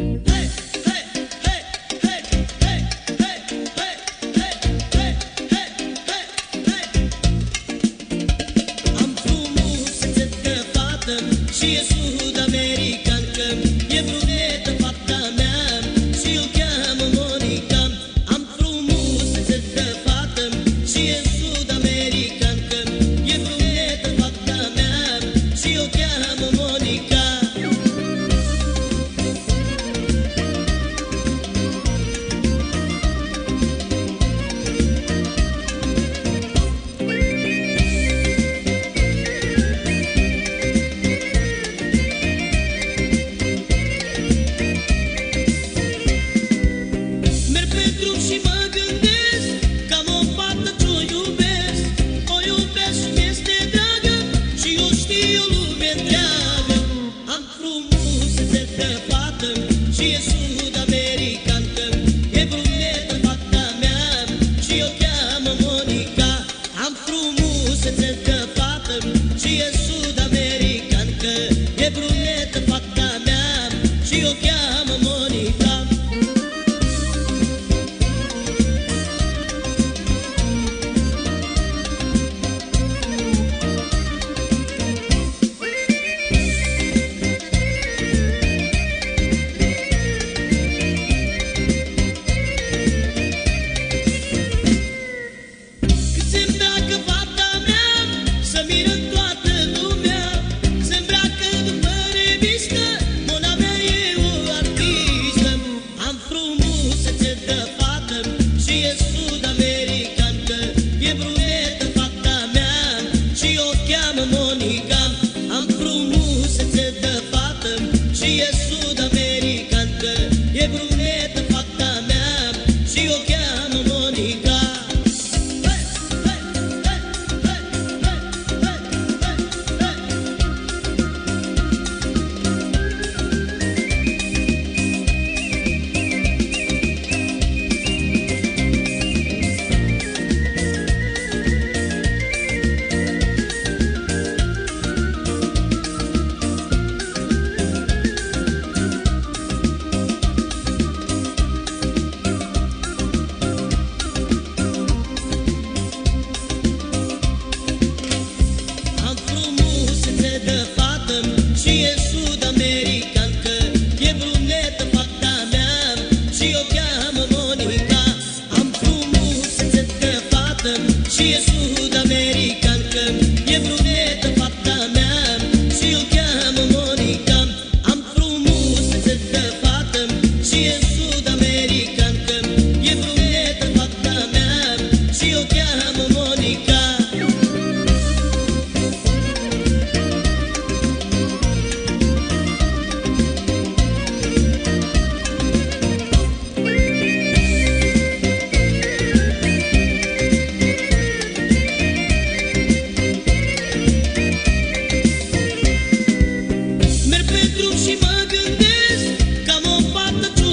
Thank. bonita. She is ci odiamo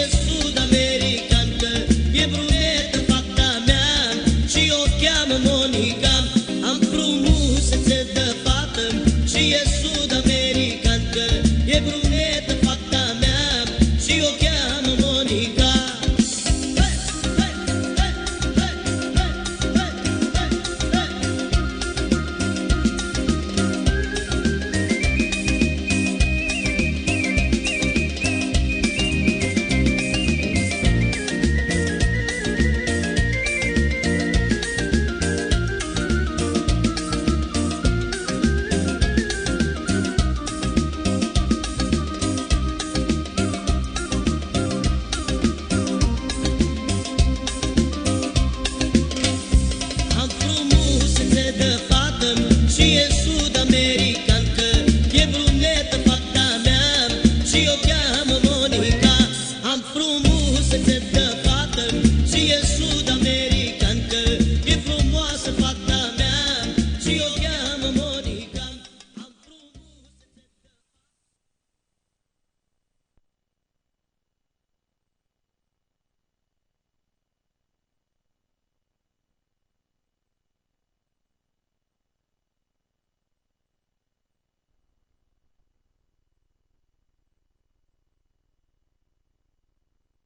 is Si yo